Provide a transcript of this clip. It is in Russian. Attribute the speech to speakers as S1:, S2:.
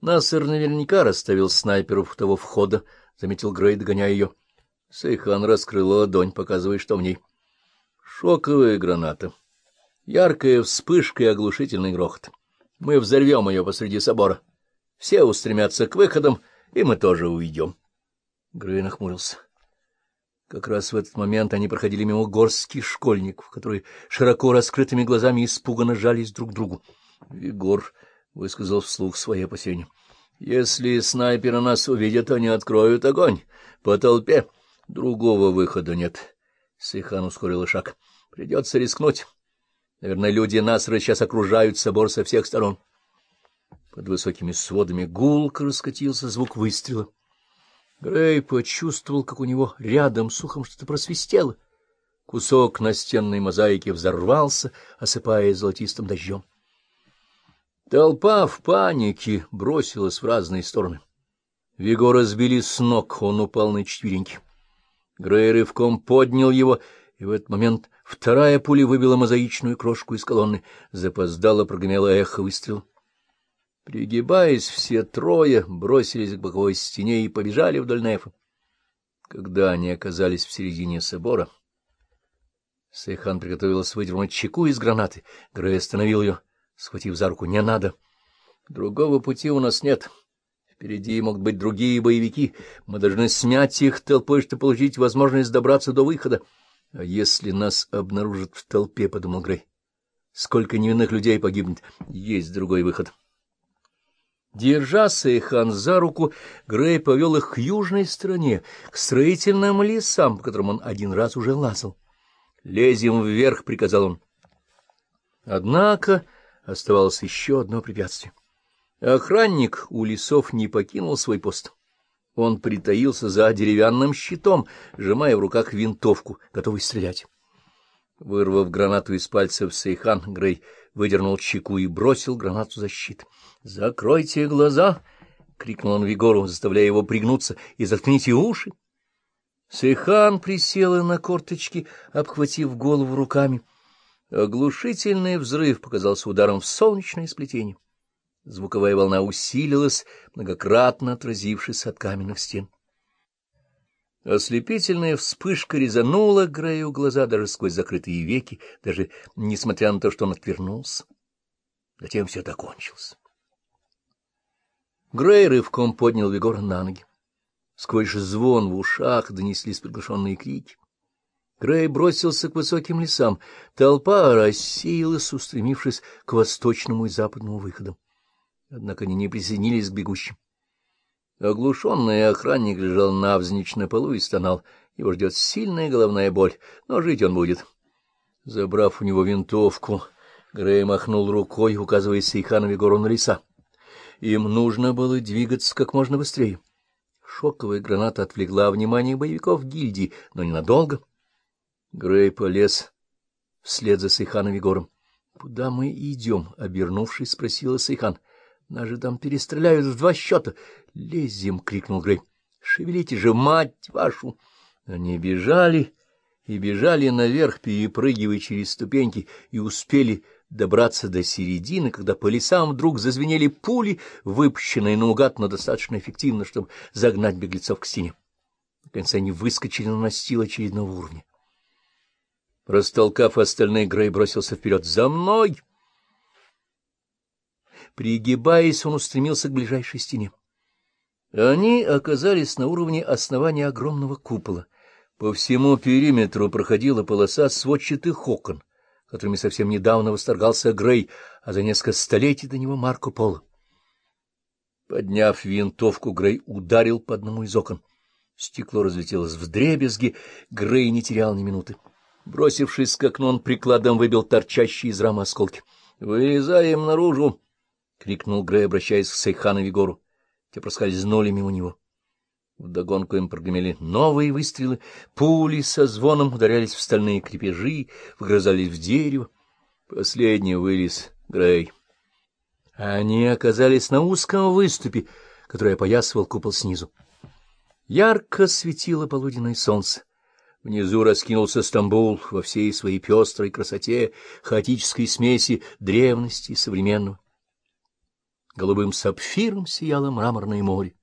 S1: Нассер наверняка расставил снайперов того входа, — заметил Грей, догоняя ее. Сейхан раскрыла ладонь, показывая, что в ней. Шоковая граната. Яркая вспышка и оглушительный грохот. Мы взорвем ее посреди собора. Все устремятся к выходам, и мы тоже уйдем. Грей нахмурился. Как раз в этот момент они проходили мимо горстки школьников, которые широко раскрытыми глазами испуганно жались друг к другу. Егор высказал вслух свои опасения. — Если снайперы нас увидят, они откроют огонь. По толпе другого выхода нет. Сейхан ускорил шаг. — Придется рискнуть. Наверное, люди Насра сейчас окружают собор со всех сторон. Под высокими сводами гулко раскатился звук выстрела. Грей почувствовал, как у него рядом с ухом что-то просвистело. Кусок настенной мозаики взорвался, осыпая золотистым дождем. Толпа в панике бросилась в разные стороны. Виго сбили с ног, он упал на четвереньки. Грей рывком поднял его, и в этот момент вторая пуля выбила мозаичную крошку из колонны. Запоздало прогремело эхо выстрела. Пригибаясь, все трое бросились к боковой стене и побежали вдоль нефа. Когда они оказались в середине собора, Сейхан приготовилась выдернуть чеку из гранаты. Грей остановил ее, схватив за руку. — Не надо. Другого пути у нас нет. Впереди могут быть другие боевики. Мы должны смять их толпой, чтобы получить возможность добраться до выхода. — А если нас обнаружат в толпе, — подумал Грей, — сколько невинных людей погибнет. Есть другой выход. — Держа Сейхан за руку, Грей повел их к южной стороне, к строительным лесам, по которым он один раз уже лазал. «Лезем вверх», — приказал он. Однако оставалось еще одно препятствие. Охранник у лесов не покинул свой пост. Он притаился за деревянным щитом, сжимая в руках винтовку, готовый стрелять. Вырвав гранату из пальцев Сейхан, Грей выдернул чеку и бросил гранату за щит. — Закройте глаза! — крикнул он Вигору, заставляя его пригнуться, — и заткните уши. Сейхан присела на корточки, обхватив голову руками. Оглушительный взрыв показался ударом в солнечное сплетение. Звуковая волна усилилась, многократно отразившись от каменных стен. Ослепительная вспышка резанула Грею глаза даже сквозь закрытые веки, даже несмотря на то, что он отвернулся. Затем все это. Грей рывком поднял Вигора на ноги. Сквозь звон в ушах донеслись приглашенные крики. Грей бросился к высоким лесам. Толпа рассеялась, устремившись к восточному и западному выходам. Однако они не присоединились к бегущим. Оглушенный охранник лежал навзничь на полу и стонал. Его ждет сильная головная боль, но жить он будет. Забрав у него винтовку, Грей махнул рукой, указывая Сейханове гору на леса. Им нужно было двигаться как можно быстрее. Шоковая граната отвлекла внимание боевиков гильдии, но ненадолго. Грей полез вслед за Сейханом Егором. — Куда мы идем? — обернувшись, спросила Сейхан. — Нас же там перестреляют в два счета. — Лезем! — крикнул Грей. — Шевелите же, мать вашу! Они бежали и бежали наверх, перепрыгивая через ступеньки, и успели добраться до середины, когда по лесам вдруг зазвенели пули, выпущенные наугад, но достаточно эффективно, чтобы загнать беглецов к стене. Наконец они выскочили на настил очередного уровня. Растолкав остальных, Грей бросился вперед. «За мной!» Пригибаясь, он устремился к ближайшей стене. Они оказались на уровне основания огромного купола. По всему периметру проходила полоса сводчатых окон которыми совсем недавно восторгался Грей, а за несколько столетий до него Марко Поло. Подняв винтовку, Грей ударил по одному из окон. Стекло разлетелось в дребезги, Грей не терял ни минуты. Бросившись к окну, он прикладом выбил торчащие из рамы осколки. — Вылезаем наружу! — крикнул Грей, обращаясь к Сейхану Вигору. Те проскользнули мимо него. Вдогонку им прогремели новые выстрелы, пули со звоном ударялись в стальные крепежи, вгрызались в дерево. Последний вылез Грей. Они оказались на узком выступе, который опоясывал купол снизу. Ярко светило полуденное солнце. Внизу раскинулся Стамбул во всей своей пестрой красоте, хаотической смеси древности и современного. голубым сапфиром сияло мраморное море.